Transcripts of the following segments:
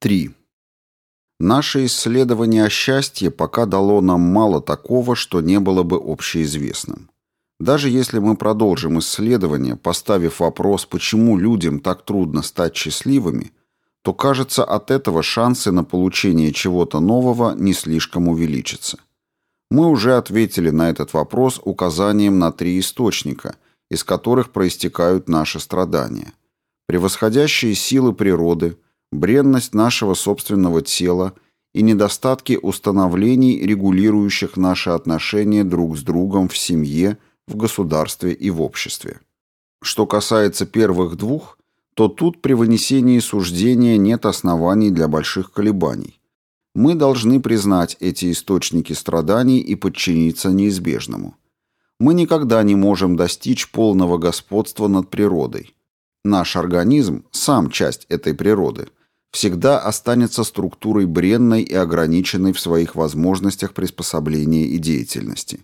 3. Наше исследование о счастье пока дало нам мало такого, что не было бы общеизвестным. Даже если мы продолжим исследование, поставив вопрос, почему людям так трудно стать счастливыми, то, кажется, от этого шансы на получение чего-то нового не слишком увеличатся. Мы уже ответили на этот вопрос указанием на три источника, из которых проистекают наши страдания. Превосходящие силы природы, бренность нашего собственного тела и недостатки установлений, регулирующих наши отношения друг с другом в семье, в государстве и в обществе. Что касается первых двух, то тут при вынесении суждения нет оснований для больших колебаний. Мы должны признать эти источники страданий и подчиниться неизбежному. Мы никогда не можем достичь полного господства над природой. Наш организм, сам часть этой природы, всегда останется структурой бренной и ограниченной в своих возможностях приспособления и деятельности.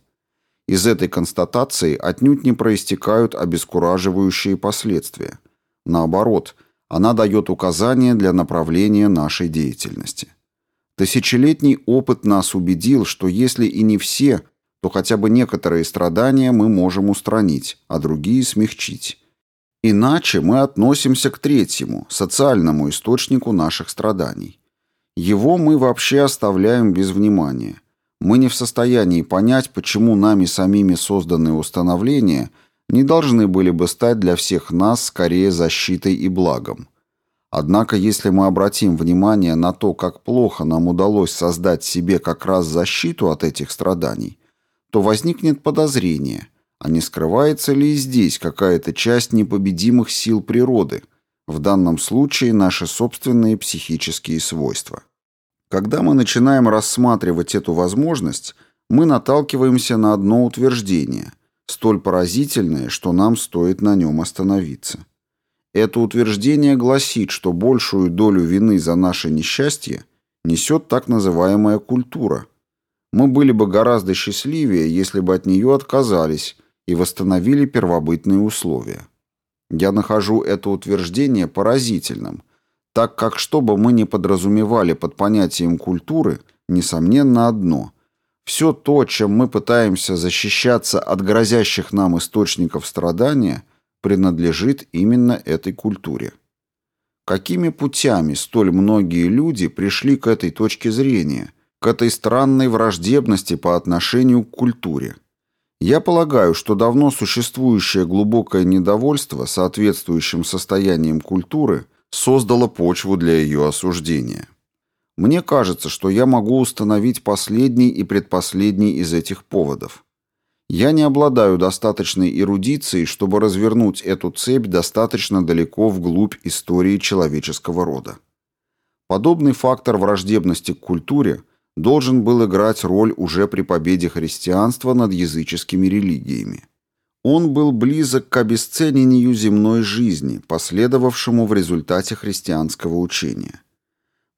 Из этой констатации отнюдь не проистекают обескураживающие последствия – Наоборот, она дает указания для направления нашей деятельности. Тысячелетний опыт нас убедил, что если и не все, то хотя бы некоторые страдания мы можем устранить, а другие смягчить. Иначе мы относимся к третьему, социальному источнику наших страданий. Его мы вообще оставляем без внимания. Мы не в состоянии понять, почему нами самими созданные установления – не должны были бы стать для всех нас скорее защитой и благом. Однако, если мы обратим внимание на то, как плохо нам удалось создать себе как раз защиту от этих страданий, то возникнет подозрение, а не скрывается ли и здесь какая-то часть непобедимых сил природы, в данном случае наши собственные психические свойства. Когда мы начинаем рассматривать эту возможность, мы наталкиваемся на одно утверждение – столь поразительное, что нам стоит на нем остановиться. Это утверждение гласит, что большую долю вины за наше несчастье несет так называемая культура. Мы были бы гораздо счастливее, если бы от нее отказались и восстановили первобытные условия. Я нахожу это утверждение поразительным, так как что бы мы ни подразумевали под понятием культуры, несомненно одно – все то, чем мы пытаемся защищаться от грозящих нам источников страдания, принадлежит именно этой культуре. Какими путями столь многие люди пришли к этой точке зрения, к этой странной враждебности по отношению к культуре? Я полагаю, что давно существующее глубокое недовольство соответствующим состоянием культуры создало почву для ее осуждения. Мне кажется, что я могу установить последний и предпоследний из этих поводов. Я не обладаю достаточной эрудицией, чтобы развернуть эту цепь достаточно далеко вглубь истории человеческого рода. Подобный фактор враждебности к культуре должен был играть роль уже при победе христианства над языческими религиями. Он был близок к обесценению земной жизни, последовавшему в результате христианского учения.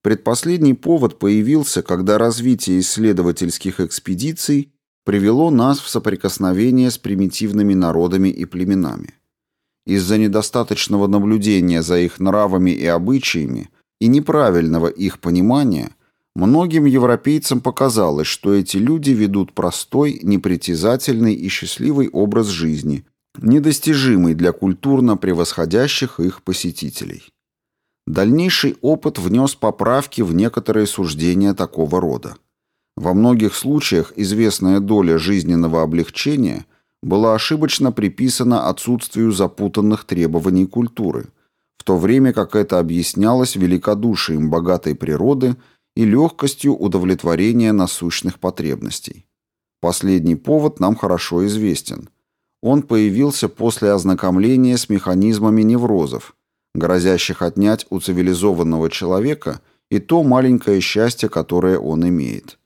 Предпоследний повод появился, когда развитие исследовательских экспедиций привело нас в соприкосновение с примитивными народами и племенами. Из-за недостаточного наблюдения за их нравами и обычаями и неправильного их понимания многим европейцам показалось, что эти люди ведут простой, непритязательный и счастливый образ жизни, недостижимый для культурно превосходящих их посетителей. Дальнейший опыт внес поправки в некоторые суждения такого рода. Во многих случаях известная доля жизненного облегчения была ошибочно приписана отсутствию запутанных требований культуры, в то время как это объяснялось великодушием богатой природы и легкостью удовлетворения насущных потребностей. Последний повод нам хорошо известен. Он появился после ознакомления с механизмами неврозов, грозящих отнять у цивилизованного человека и то маленькое счастье, которое он имеет.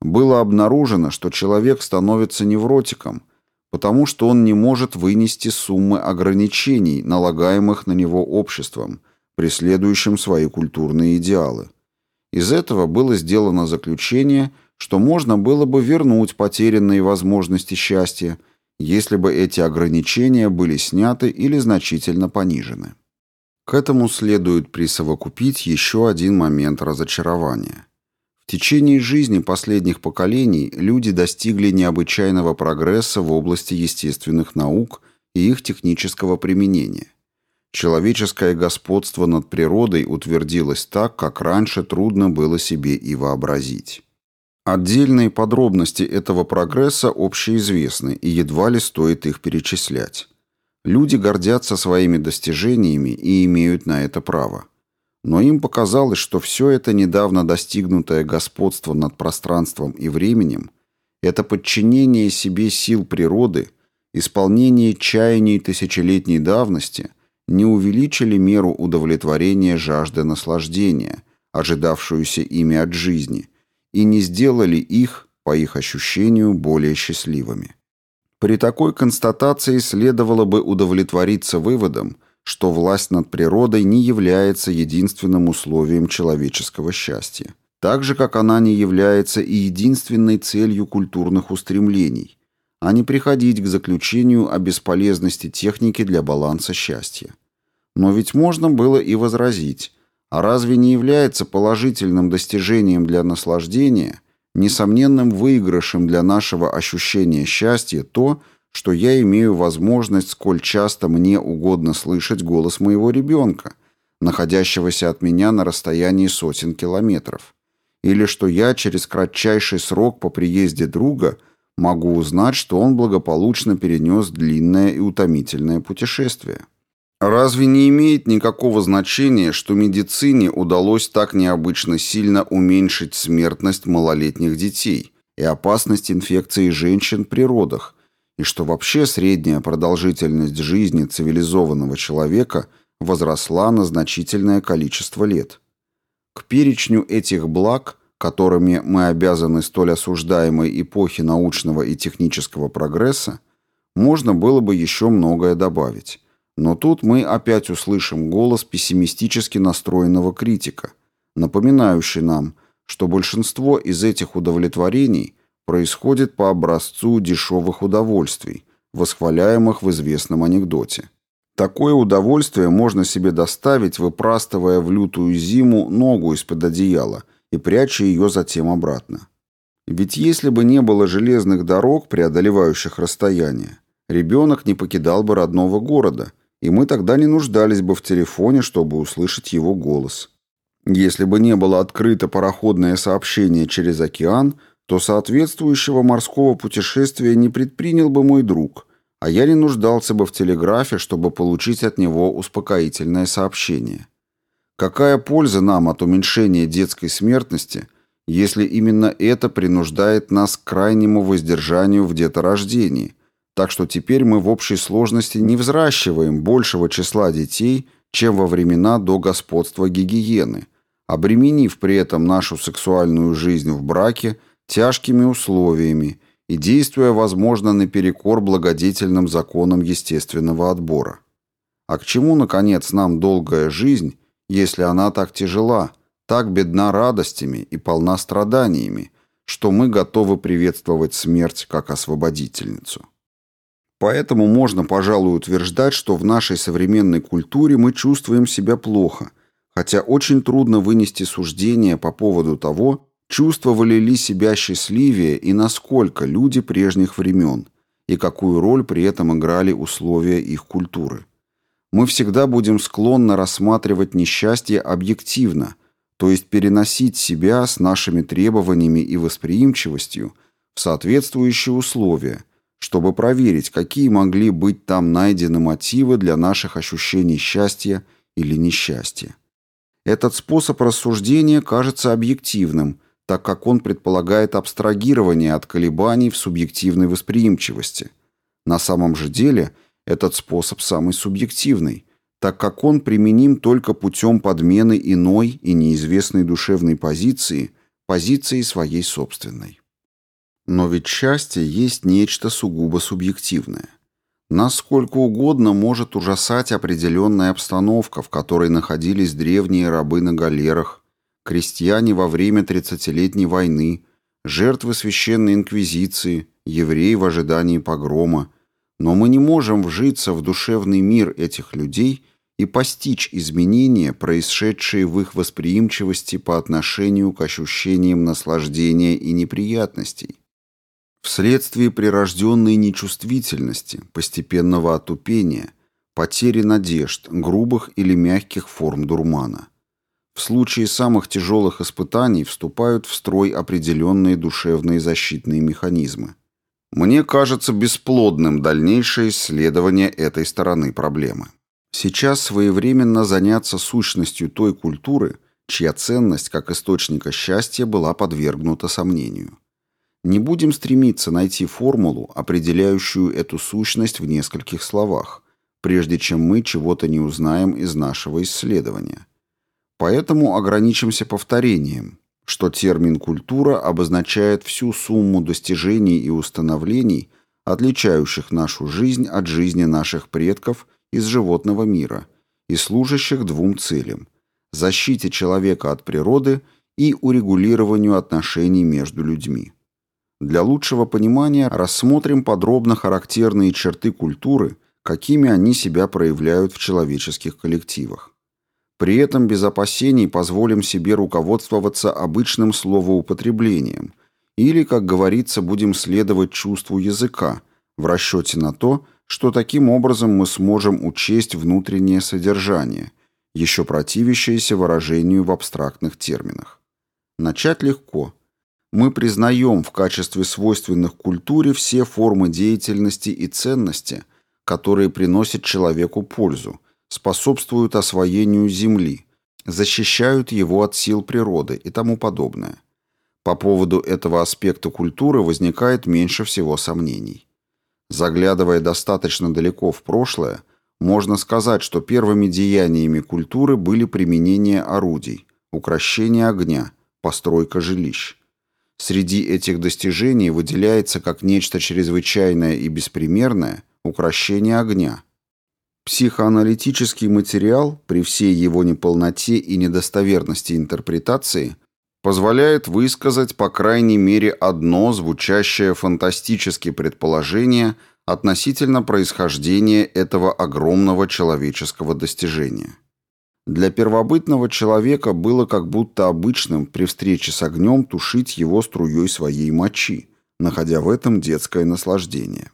Было обнаружено, что человек становится невротиком, потому что он не может вынести суммы ограничений, налагаемых на него обществом, преследующим свои культурные идеалы. Из этого было сделано заключение, что можно было бы вернуть потерянные возможности счастья, если бы эти ограничения были сняты или значительно понижены. К этому следует присовокупить еще один момент разочарования. В течение жизни последних поколений люди достигли необычайного прогресса в области естественных наук и их технического применения. Человеческое господство над природой утвердилось так, как раньше трудно было себе и вообразить. Отдельные подробности этого прогресса общеизвестны, и едва ли стоит их перечислять. Люди гордятся своими достижениями и имеют на это право. Но им показалось, что все это недавно достигнутое господство над пространством и временем – это подчинение себе сил природы, исполнение чаяний тысячелетней давности не увеличили меру удовлетворения жажды наслаждения, ожидавшуюся ими от жизни, и не сделали их, по их ощущению, более счастливыми. При такой констатации следовало бы удовлетвориться выводом, что власть над природой не является единственным условием человеческого счастья, так же, как она не является и единственной целью культурных устремлений, а не приходить к заключению о бесполезности техники для баланса счастья. Но ведь можно было и возразить, а разве не является положительным достижением для наслаждения – Несомненным выигрышем для нашего ощущения счастья то, что я имею возможность, сколь часто мне угодно слышать голос моего ребенка, находящегося от меня на расстоянии сотен километров, или что я через кратчайший срок по приезде друга могу узнать, что он благополучно перенес длинное и утомительное путешествие. Разве не имеет никакого значения, что медицине удалось так необычно сильно уменьшить смертность малолетних детей и опасность инфекции женщин при родах, и что вообще средняя продолжительность жизни цивилизованного человека возросла на значительное количество лет? К перечню этих благ, которыми мы обязаны столь осуждаемой эпохе научного и технического прогресса, можно было бы еще многое добавить но тут мы опять услышим голос пессимистически настроенного критика, напоминающий нам, что большинство из этих удовлетворений происходит по образцу дешевых удовольствий, восхваляемых в известном анекдоте. Такое удовольствие можно себе доставить, выпрастывая в лютую зиму ногу из-под одеяла и пряча ее затем обратно. Ведь если бы не было железных дорог, преодолевающих расстояние, ребенок не покидал бы родного города – и мы тогда не нуждались бы в телефоне, чтобы услышать его голос. Если бы не было открыто пароходное сообщение через океан, то соответствующего морского путешествия не предпринял бы мой друг, а я не нуждался бы в телеграфе, чтобы получить от него успокоительное сообщение. Какая польза нам от уменьшения детской смертности, если именно это принуждает нас к крайнему воздержанию в деторождении – так что теперь мы в общей сложности не взращиваем большего числа детей, чем во времена до господства гигиены, обременив при этом нашу сексуальную жизнь в браке тяжкими условиями и действуя, возможно, наперекор благодетельным законам естественного отбора. А к чему, наконец, нам долгая жизнь, если она так тяжела, так бедна радостями и полна страданиями, что мы готовы приветствовать смерть как освободительницу? Поэтому можно, пожалуй, утверждать, что в нашей современной культуре мы чувствуем себя плохо, хотя очень трудно вынести суждение по поводу того, чувствовали ли себя счастливее и насколько люди прежних времен, и какую роль при этом играли условия их культуры. Мы всегда будем склонны рассматривать несчастье объективно, то есть переносить себя с нашими требованиями и восприимчивостью в соответствующие условия – чтобы проверить, какие могли быть там найдены мотивы для наших ощущений счастья или несчастья. Этот способ рассуждения кажется объективным, так как он предполагает абстрагирование от колебаний в субъективной восприимчивости. На самом же деле этот способ самый субъективный, так как он применим только путем подмены иной и неизвестной душевной позиции позиции своей собственной. Но ведь счастье есть нечто сугубо субъективное. Насколько угодно может ужасать определенная обстановка, в которой находились древние рабы на галерах, крестьяне во время тридцатилетней войны, жертвы священной инквизиции, евреи в ожидании погрома, но мы не можем вжиться в душевный мир этих людей и постичь изменения, происшедшие в их восприимчивости по отношению к ощущениям наслаждения и неприятностей, вследствие прирожденной нечувствительности, постепенного отупения, потери надежд, грубых или мягких форм дурмана. В случае самых тяжелых испытаний вступают в строй определенные душевные защитные механизмы. Мне кажется бесплодным дальнейшее исследование этой стороны проблемы. Сейчас своевременно заняться сущностью той культуры, чья ценность как источника счастья была подвергнута сомнению. Не будем стремиться найти формулу, определяющую эту сущность в нескольких словах, прежде чем мы чего-то не узнаем из нашего исследования. Поэтому ограничимся повторением, что термин «культура» обозначает всю сумму достижений и установлений, отличающих нашу жизнь от жизни наших предков из животного мира и служащих двум целям – защите человека от природы и урегулированию отношений между людьми. Для лучшего понимания рассмотрим подробно характерные черты культуры, какими они себя проявляют в человеческих коллективах. При этом без опасений позволим себе руководствоваться обычным словоупотреблением или, как говорится, будем следовать чувству языка в расчете на то, что таким образом мы сможем учесть внутреннее содержание, еще противящееся выражению в абстрактных терминах. Начать легко – мы признаем в качестве свойственных культуре все формы деятельности и ценности, которые приносят человеку пользу, способствуют освоению Земли, защищают его от сил природы и тому подобное. По поводу этого аспекта культуры возникает меньше всего сомнений. Заглядывая достаточно далеко в прошлое, можно сказать, что первыми деяниями культуры были применение орудий, укращение огня, постройка жилищ. Среди этих достижений выделяется как нечто чрезвычайное и беспримерное укращение огня. Психоаналитический материал, при всей его неполноте и недостоверности интерпретации, позволяет высказать по крайней мере одно звучащее фантастически предположение относительно происхождения этого огромного человеческого достижения. Для первобытного человека было как будто обычным при встрече с огнем тушить его струей своей мочи, находя в этом детское наслаждение.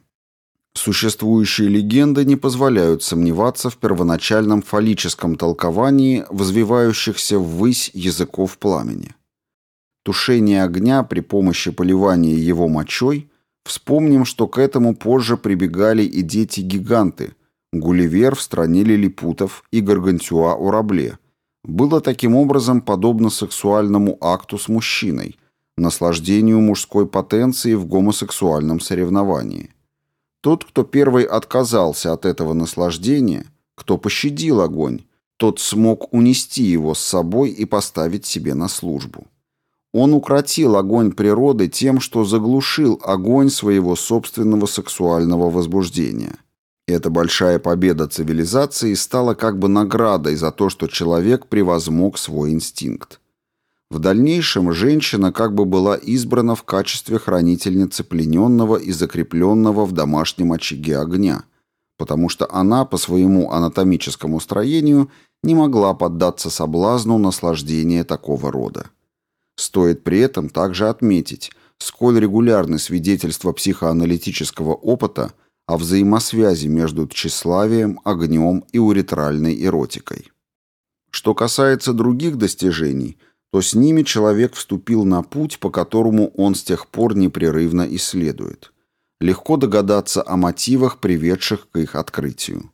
Существующие легенды не позволяют сомневаться в первоначальном фаллическом толковании возвивающихся ввысь языков пламени. Тушение огня при помощи поливания его мочой Вспомним, что к этому позже прибегали и дети-гиганты, Гулливер в стране лилипутов и Гаргантюа у Рабле. Было таким образом подобно сексуальному акту с мужчиной, наслаждению мужской потенции в гомосексуальном соревновании. Тот, кто первый отказался от этого наслаждения, кто пощадил огонь, тот смог унести его с собой и поставить себе на службу. Он укротил огонь природы тем, что заглушил огонь своего собственного сексуального возбуждения – эта большая победа цивилизации стала как бы наградой за то, что человек превозмог свой инстинкт. В дальнейшем женщина как бы была избрана в качестве хранительницы плененного и закрепленного в домашнем очаге огня, потому что она по своему анатомическому строению не могла поддаться соблазну наслаждения такого рода. Стоит при этом также отметить, сколь регулярны свидетельства психоаналитического опыта – о взаимосвязи между тщеславием, огнем и уретральной эротикой. Что касается других достижений, то с ними человек вступил на путь, по которому он с тех пор непрерывно исследует. Легко догадаться о мотивах, приведших к их открытию.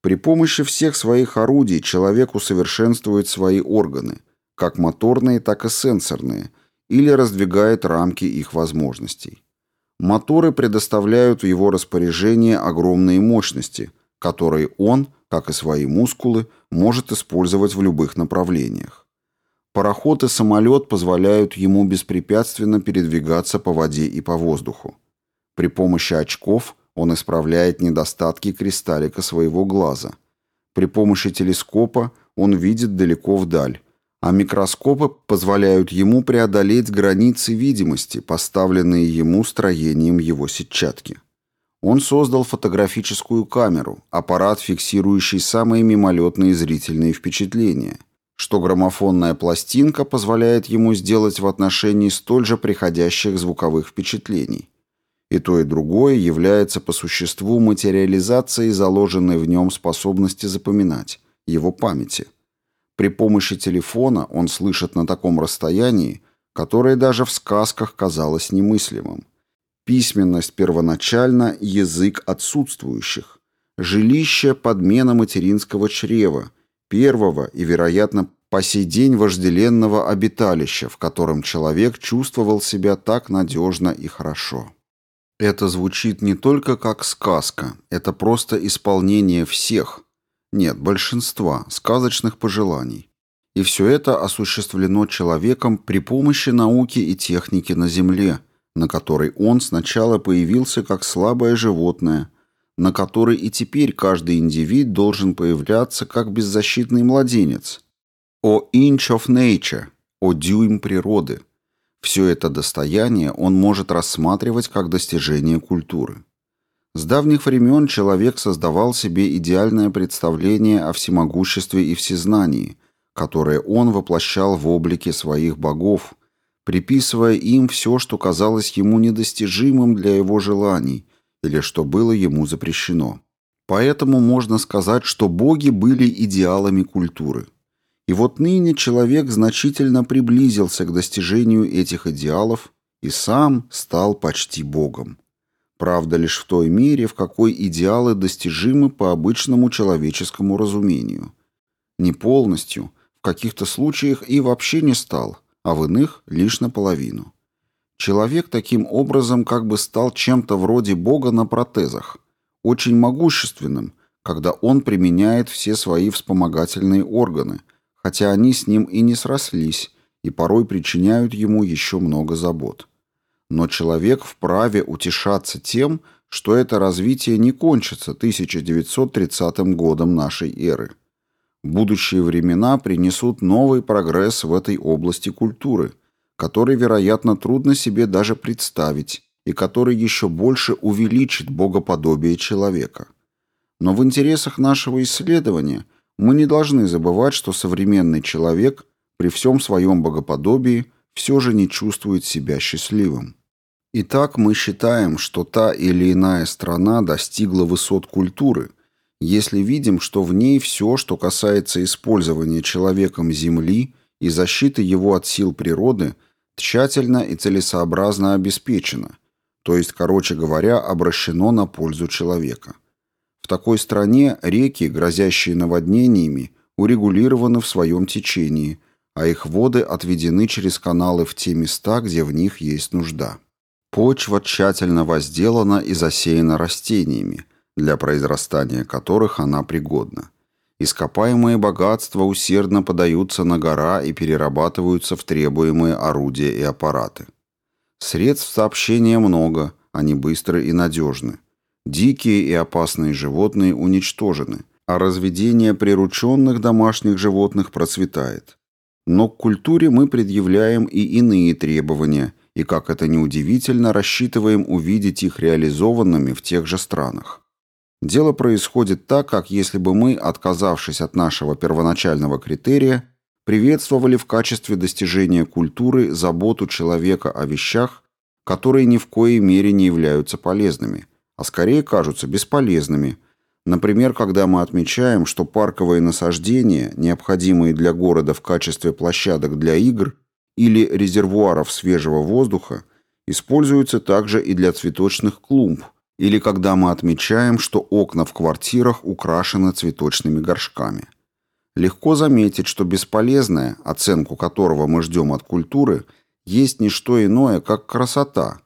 При помощи всех своих орудий человек усовершенствует свои органы, как моторные, так и сенсорные, или раздвигает рамки их возможностей. Моторы предоставляют в его распоряжение огромные мощности, которые он, как и свои мускулы, может использовать в любых направлениях. Пароход и самолет позволяют ему беспрепятственно передвигаться по воде и по воздуху. При помощи очков он исправляет недостатки кристаллика своего глаза. При помощи телескопа он видит далеко вдаль, а микроскопы позволяют ему преодолеть границы видимости, поставленные ему строением его сетчатки. Он создал фотографическую камеру, аппарат, фиксирующий самые мимолетные зрительные впечатления, что граммофонная пластинка позволяет ему сделать в отношении столь же приходящих звуковых впечатлений. И то, и другое является по существу материализацией заложенной в нем способности запоминать, его памяти. При помощи телефона он слышит на таком расстоянии, которое даже в сказках казалось немыслимым. Письменность первоначально – язык отсутствующих. Жилище – подмена материнского чрева, первого и, вероятно, по сей день вожделенного обиталища, в котором человек чувствовал себя так надежно и хорошо. Это звучит не только как сказка, это просто исполнение всех, нет, большинства, сказочных пожеланий. И все это осуществлено человеком при помощи науки и техники на Земле – на которой он сначала появился как слабое животное, на которой и теперь каждый индивид должен появляться как беззащитный младенец. О inch of nature, о дюйм природы. Все это достояние он может рассматривать как достижение культуры. С давних времен человек создавал себе идеальное представление о всемогуществе и всезнании, которое он воплощал в облике своих богов, приписывая им все, что казалось ему недостижимым для его желаний или что было ему запрещено. Поэтому можно сказать, что боги были идеалами культуры. И вот ныне человек значительно приблизился к достижению этих идеалов и сам стал почти богом. Правда, лишь в той мере, в какой идеалы достижимы по обычному человеческому разумению. Не полностью, в каких-то случаях и вообще не стал – а в иных лишь наполовину. Человек таким образом как бы стал чем-то вроде бога на протезах, очень могущественным, когда он применяет все свои вспомогательные органы, хотя они с ним и не срослись, и порой причиняют ему еще много забот. Но человек вправе утешаться тем, что это развитие не кончится 1930 годом нашей эры. Будущие времена принесут новый прогресс в этой области культуры, который, вероятно, трудно себе даже представить и который еще больше увеличит богоподобие человека. Но в интересах нашего исследования мы не должны забывать, что современный человек при всем своем богоподобии все же не чувствует себя счастливым. Итак, мы считаем, что та или иная страна достигла высот культуры – если видим, что в ней все, что касается использования человеком Земли и защиты его от сил природы, тщательно и целесообразно обеспечено, то есть, короче говоря, обращено на пользу человека. В такой стране реки, грозящие наводнениями, урегулированы в своем течении, а их воды отведены через каналы в те места, где в них есть нужда. Почва тщательно возделана и засеяна растениями – для произрастания которых она пригодна. Ископаемые богатства усердно подаются на гора и перерабатываются в требуемые орудия и аппараты. Средств сообщения много, они быстры и надежны. Дикие и опасные животные уничтожены, а разведение прирученных домашних животных процветает. Но к культуре мы предъявляем и иные требования, и, как это ни удивительно, рассчитываем увидеть их реализованными в тех же странах. Дело происходит так, как если бы мы, отказавшись от нашего первоначального критерия, приветствовали в качестве достижения культуры заботу человека о вещах, которые ни в коей мере не являются полезными, а скорее кажутся бесполезными. Например, когда мы отмечаем, что парковые насаждения, необходимые для города в качестве площадок для игр или резервуаров свежего воздуха, используются также и для цветочных клумб – или когда мы отмечаем, что окна в квартирах украшены цветочными горшками. Легко заметить, что бесполезное, оценку которого мы ждем от культуры, есть не что иное, как красота.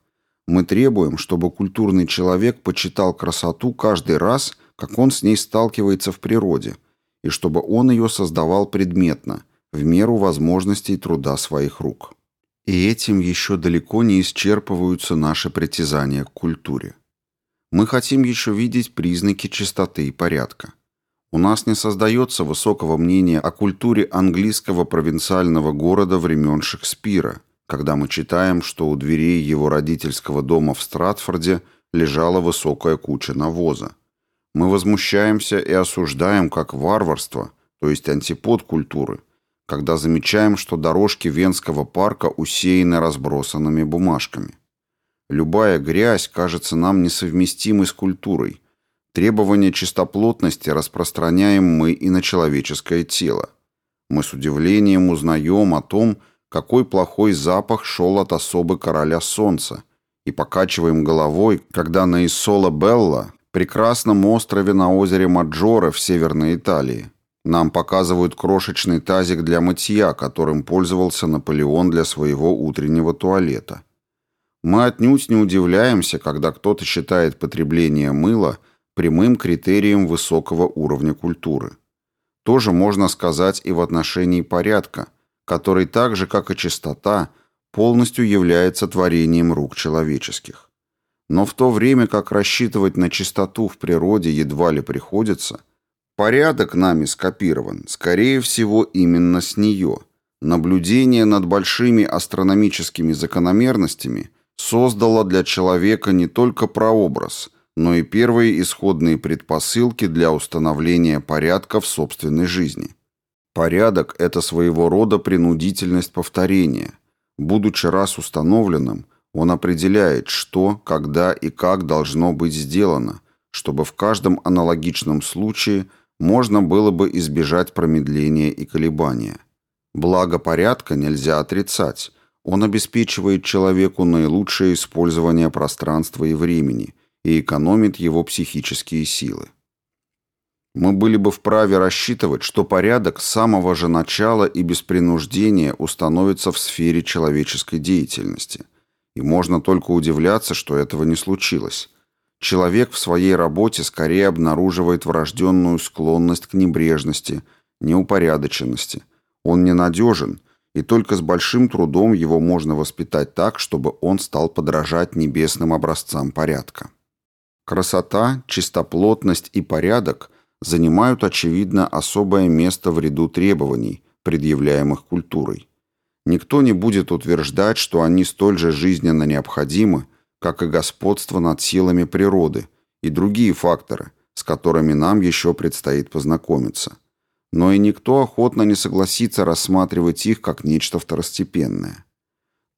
Мы требуем, чтобы культурный человек почитал красоту каждый раз, как он с ней сталкивается в природе, и чтобы он ее создавал предметно, в меру возможностей труда своих рук. И этим еще далеко не исчерпываются наши притязания к культуре. Мы хотим еще видеть признаки чистоты и порядка. У нас не создается высокого мнения о культуре английского провинциального города времен Шекспира, когда мы читаем, что у дверей его родительского дома в Стратфорде лежала высокая куча навоза. Мы возмущаемся и осуждаем как варварство, то есть антипод культуры, когда замечаем, что дорожки Венского парка усеяны разбросанными бумажками. Любая грязь кажется нам несовместимой с культурой. Требования чистоплотности распространяем мы и на человеческое тело. Мы с удивлением узнаем о том, какой плохой запах шел от особы короля солнца, и покачиваем головой, когда на Иссола Белла, прекрасном острове на озере Маджоре в Северной Италии, нам показывают крошечный тазик для мытья, которым пользовался Наполеон для своего утреннего туалета. Мы отнюдь не удивляемся, когда кто-то считает потребление мыла прямым критерием высокого уровня культуры. Тоже можно сказать и в отношении порядка, который так же, как и чистота, полностью является творением рук человеческих. Но в то время как рассчитывать на чистоту в природе едва ли приходится, порядок нами скопирован, скорее всего, именно с нее. Наблюдение над большими астрономическими закономерностями создало для человека не только прообраз – но и первые исходные предпосылки для установления порядка в собственной жизни. Порядок – это своего рода принудительность повторения. Будучи раз установленным, он определяет, что, когда и как должно быть сделано, чтобы в каждом аналогичном случае можно было бы избежать промедления и колебания. Благо порядка нельзя отрицать. Он обеспечивает человеку наилучшее использование пространства и времени – и экономит его психические силы. Мы были бы вправе рассчитывать, что порядок с самого же начала и без принуждения установится в сфере человеческой деятельности. И можно только удивляться, что этого не случилось. Человек в своей работе скорее обнаруживает врожденную склонность к небрежности, неупорядоченности. Он ненадежен, и только с большим трудом его можно воспитать так, чтобы он стал подражать небесным образцам порядка. Красота, чистоплотность и порядок занимают, очевидно, особое место в ряду требований, предъявляемых культурой. Никто не будет утверждать, что они столь же жизненно необходимы, как и господство над силами природы и другие факторы, с которыми нам еще предстоит познакомиться. Но и никто охотно не согласится рассматривать их как нечто второстепенное.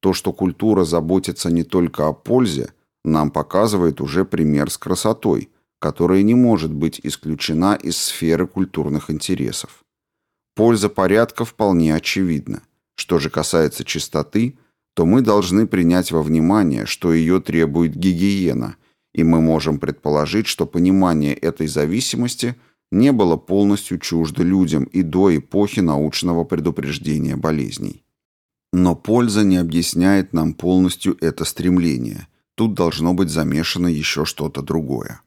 То, что культура заботится не только о пользе, нам показывает уже пример с красотой, которая не может быть исключена из сферы культурных интересов. Польза порядка вполне очевидна. Что же касается чистоты, то мы должны принять во внимание, что ее требует гигиена, и мы можем предположить, что понимание этой зависимости не было полностью чуждо людям и до эпохи научного предупреждения болезней. Но польза не объясняет нам полностью это стремление – Тут должно быть замешано еще что-то другое.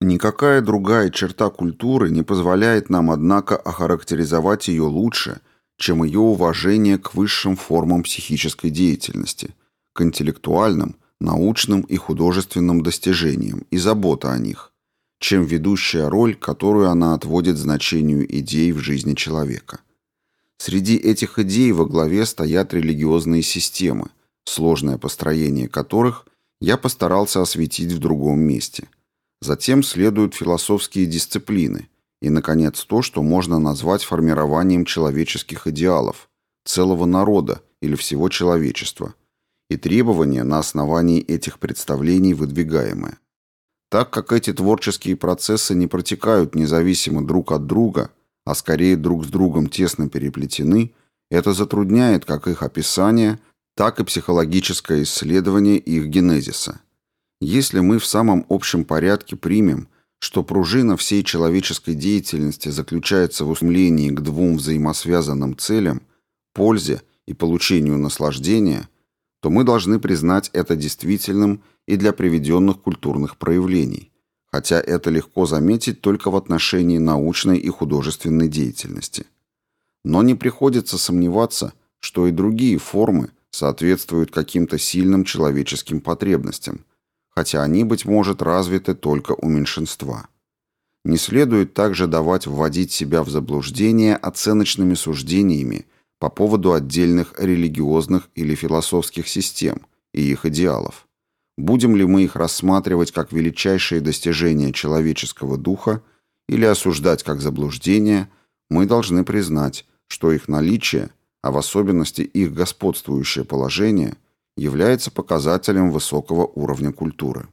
Никакая другая черта культуры не позволяет нам, однако, охарактеризовать ее лучше, чем ее уважение к высшим формам психической деятельности, к интеллектуальным, научным и художественным достижениям и забота о них, чем ведущая роль, которую она отводит значению идей в жизни человека. Среди этих идей во главе стоят религиозные системы, сложное построение которых я постарался осветить в другом месте. Затем следуют философские дисциплины и, наконец, то, что можно назвать формированием человеческих идеалов, целого народа или всего человечества, и требования на основании этих представлений выдвигаемые. Так как эти творческие процессы не протекают независимо друг от друга, а скорее друг с другом тесно переплетены, это затрудняет как их описание, так и психологическое исследование их генезиса. Если мы в самом общем порядке примем, что пружина всей человеческой деятельности заключается в устремлении к двум взаимосвязанным целям – пользе и получению наслаждения, то мы должны признать это действительным и для приведенных культурных проявлений, хотя это легко заметить только в отношении научной и художественной деятельности. Но не приходится сомневаться, что и другие формы – соответствуют каким-то сильным человеческим потребностям, хотя они, быть может, развиты только у меньшинства. Не следует также давать вводить себя в заблуждение оценочными суждениями по поводу отдельных религиозных или философских систем и их идеалов. Будем ли мы их рассматривать как величайшие достижения человеческого духа или осуждать как заблуждение, мы должны признать, что их наличие, а в особенности их господствующее положение, является показателем высокого уровня культуры.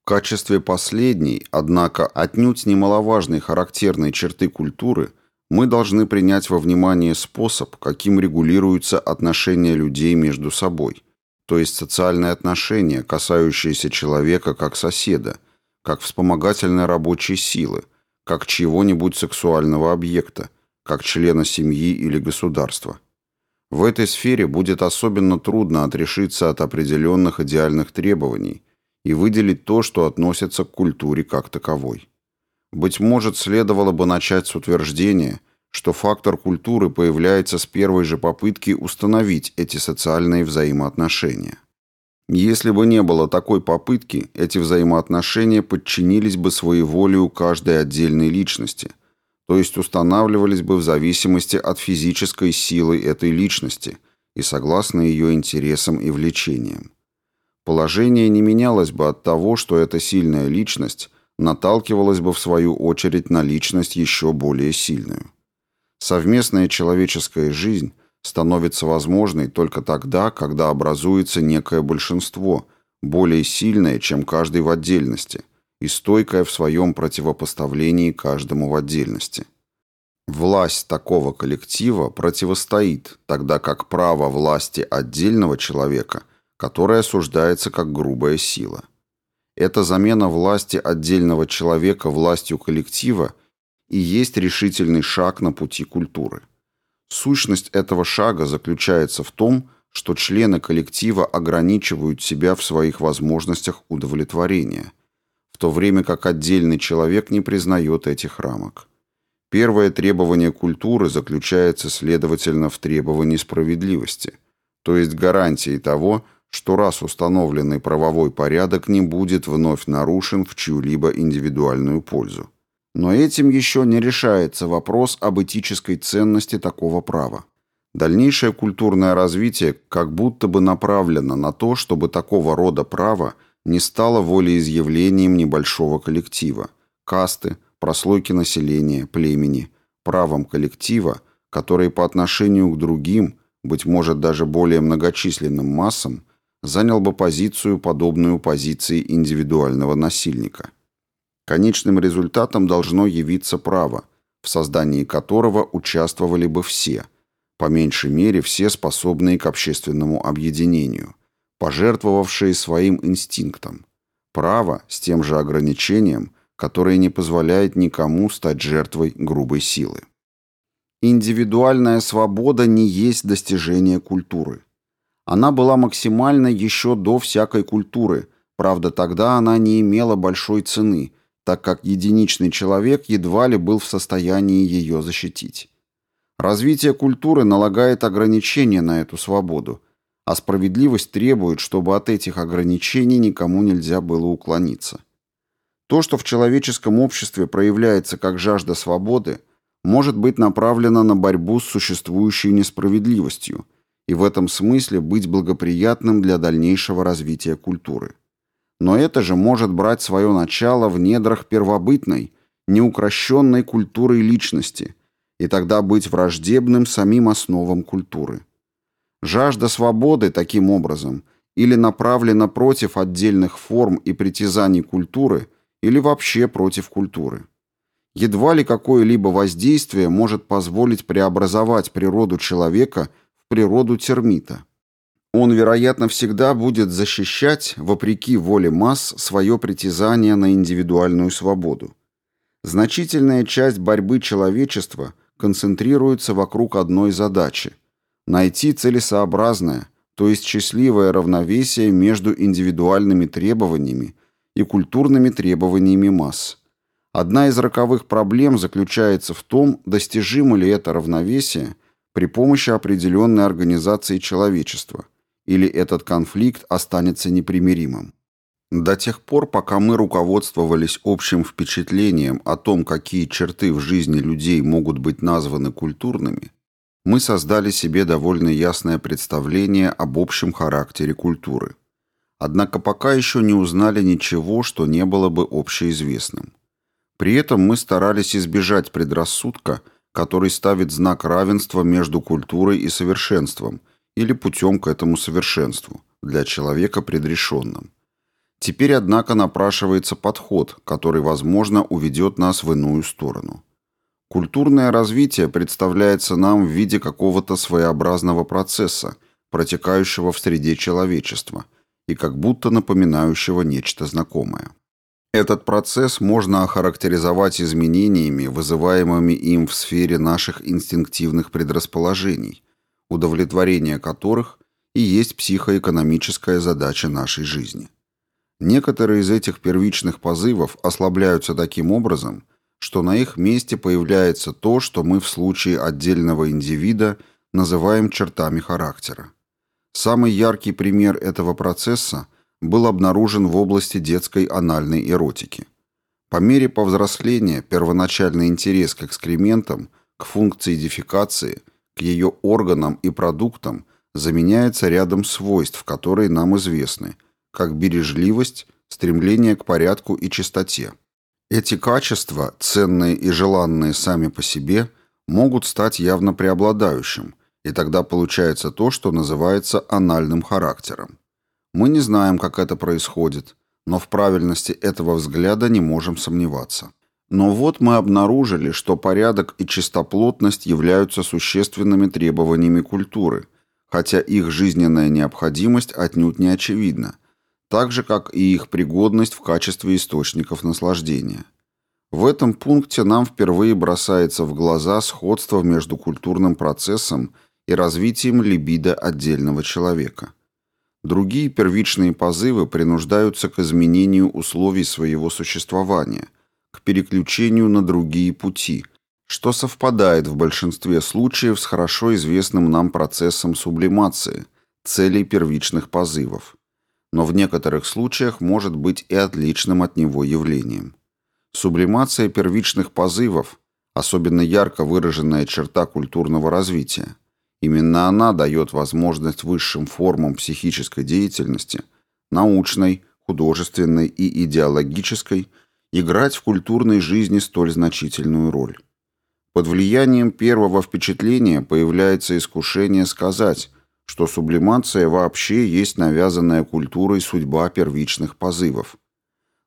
В качестве последней, однако отнюдь немаловажной характерной черты культуры – мы должны принять во внимание способ, каким регулируются отношения людей между собой, то есть социальные отношения, касающиеся человека как соседа, как вспомогательной рабочей силы, как чьего-нибудь сексуального объекта, как члена семьи или государства. В этой сфере будет особенно трудно отрешиться от определенных идеальных требований и выделить то, что относится к культуре как таковой. Быть может, следовало бы начать с утверждения, что фактор культуры появляется с первой же попытки установить эти социальные взаимоотношения. Если бы не было такой попытки, эти взаимоотношения подчинились бы своеволию каждой отдельной личности, то есть устанавливались бы в зависимости от физической силы этой личности и согласно ее интересам и влечениям. Положение не менялось бы от того, что эта сильная личность наталкивалась бы в свою очередь на личность еще более сильную. Совместная человеческая жизнь становится возможной только тогда, когда образуется некое большинство, более сильное, чем каждый в отдельности, и стойкое в своем противопоставлении каждому в отдельности. Власть такого коллектива противостоит, тогда как право власти отдельного человека, которое осуждается как грубая сила – эта замена власти отдельного человека властью коллектива и есть решительный шаг на пути культуры. Сущность этого шага заключается в том, что члены коллектива ограничивают себя в своих возможностях удовлетворения, в то время как отдельный человек не признает этих рамок. Первое требование культуры заключается, следовательно, в требовании справедливости, то есть гарантии того, что раз установленный правовой порядок не будет вновь нарушен в чью-либо индивидуальную пользу. Но этим еще не решается вопрос об этической ценности такого права. Дальнейшее культурное развитие как будто бы направлено на то, чтобы такого рода право не стало волеизъявлением небольшого коллектива, касты, прослойки населения, племени, правом коллектива, который по отношению к другим, быть может даже более многочисленным массам, занял бы позицию, подобную позиции индивидуального насильника. Конечным результатом должно явиться право, в создании которого участвовали бы все, по меньшей мере все способные к общественному объединению, пожертвовавшие своим инстинктом. Право с тем же ограничением, которое не позволяет никому стать жертвой грубой силы. Индивидуальная свобода не есть достижение культуры. Она была максимальна еще до всякой культуры, правда тогда она не имела большой цены, так как единичный человек едва ли был в состоянии ее защитить. Развитие культуры налагает ограничения на эту свободу, а справедливость требует, чтобы от этих ограничений никому нельзя было уклониться. То, что в человеческом обществе проявляется как жажда свободы, может быть направлено на борьбу с существующей несправедливостью – и в этом смысле быть благоприятным для дальнейшего развития культуры. Но это же может брать свое начало в недрах первобытной, неукрощенной культурой личности, и тогда быть враждебным самим основам культуры. Жажда свободы, таким образом, или направлена против отдельных форм и притязаний культуры, или вообще против культуры. Едва ли какое-либо воздействие может позволить преобразовать природу человека – природу термита. Он, вероятно, всегда будет защищать, вопреки воле масс, свое притязание на индивидуальную свободу. Значительная часть борьбы человечества концентрируется вокруг одной задачи – найти целесообразное, то есть счастливое равновесие между индивидуальными требованиями и культурными требованиями масс. Одна из роковых проблем заключается в том, достижимо ли это равновесие – при помощи определенной организации человечества, или этот конфликт останется непримиримым. До тех пор, пока мы руководствовались общим впечатлением о том, какие черты в жизни людей могут быть названы культурными, мы создали себе довольно ясное представление об общем характере культуры. однако пока еще не узнали ничего, что не было бы общеизвестным. При этом мы старались избежать предрассудка, который ставит знак равенства между культурой и совершенством или путем к этому совершенству, для человека предрешенным. Теперь, однако, напрашивается подход, который, возможно, уведет нас в иную сторону. Культурное развитие представляется нам в виде какого-то своеобразного процесса, протекающего в среде человечества и как будто напоминающего нечто знакомое. Этот процесс можно охарактеризовать изменениями, вызываемыми им в сфере наших инстинктивных предрасположений, удовлетворение которых и есть психоэкономическая задача нашей жизни. Некоторые из этих первичных позывов ослабляются таким образом, что на их месте появляется то, что мы в случае отдельного индивида называем чертами характера. Самый яркий пример этого процесса был обнаружен в области детской анальной эротики. По мере повзросления первоначальный интерес к экскрементам, к функции дефекации, к ее органам и продуктам заменяется рядом свойств, которые нам известны – как бережливость, стремление к порядку и чистоте. Эти качества, ценные и желанные сами по себе, могут стать явно преобладающим, и тогда получается то, что называется анальным характером. Мы не знаем, как это происходит, но в правильности этого взгляда не можем сомневаться. Но вот мы обнаружили, что порядок и чистоплотность являются существенными требованиями культуры, хотя их жизненная необходимость отнюдь не очевидна – так же, как и их пригодность в качестве источников наслаждения. В этом пункте нам впервые бросается в глаза сходство между культурным процессом и развитием либидо отдельного человека. Другие первичные позывы принуждаются к изменению условий своего существования, к переключению на другие пути, что совпадает в большинстве случаев с хорошо известным нам процессом сублимации, целей первичных позывов но в некоторых случаях может быть и отличным от него явлением. Сублимация первичных позывов – особенно ярко выраженная черта культурного развития. Именно она дает возможность высшим формам психической деятельности – научной, художественной и идеологической – играть в культурной жизни столь значительную роль. Под влиянием первого впечатления появляется искушение сказать, что сублимация вообще есть навязанная культурой судьба первичных позывов.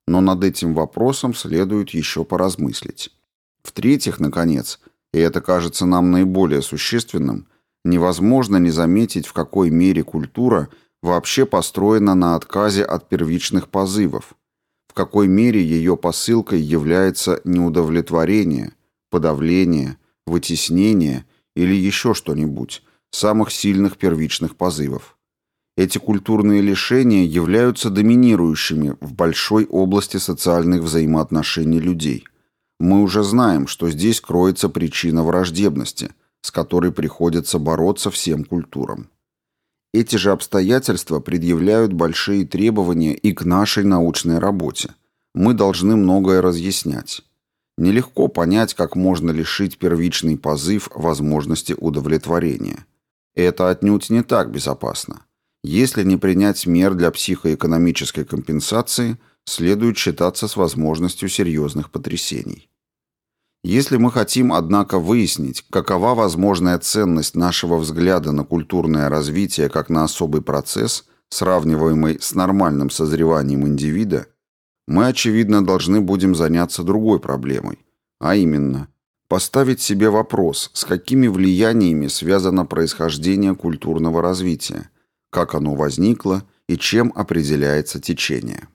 Но над этим вопросом следует еще поразмыслить. В-третьих, наконец, и это кажется нам наиболее существенным, невозможно не заметить, в какой мере культура вообще построена на отказе от первичных позывов, в какой мере ее посылкой является неудовлетворение, подавление, вытеснение или еще что-нибудь, самых сильных первичных позывов. Эти культурные лишения являются доминирующими в большой области социальных взаимоотношений людей. Мы уже знаем, что здесь кроется причина враждебности, с которой приходится бороться всем культурам. Эти же обстоятельства предъявляют большие требования и к нашей научной работе. Мы должны многое разъяснять. Нелегко понять, как можно лишить первичный позыв возможности удовлетворения. Это отнюдь не так безопасно. Если не принять мер для психоэкономической компенсации, следует считаться с возможностью серьезных потрясений. Если мы хотим, однако, выяснить, какова возможная ценность нашего взгляда на культурное развитие как на особый процесс, сравниваемый с нормальным созреванием индивида, мы, очевидно, должны будем заняться другой проблемой, а именно – Поставить себе вопрос, с какими влияниями связано происхождение культурного развития, как оно возникло и чем определяется течение.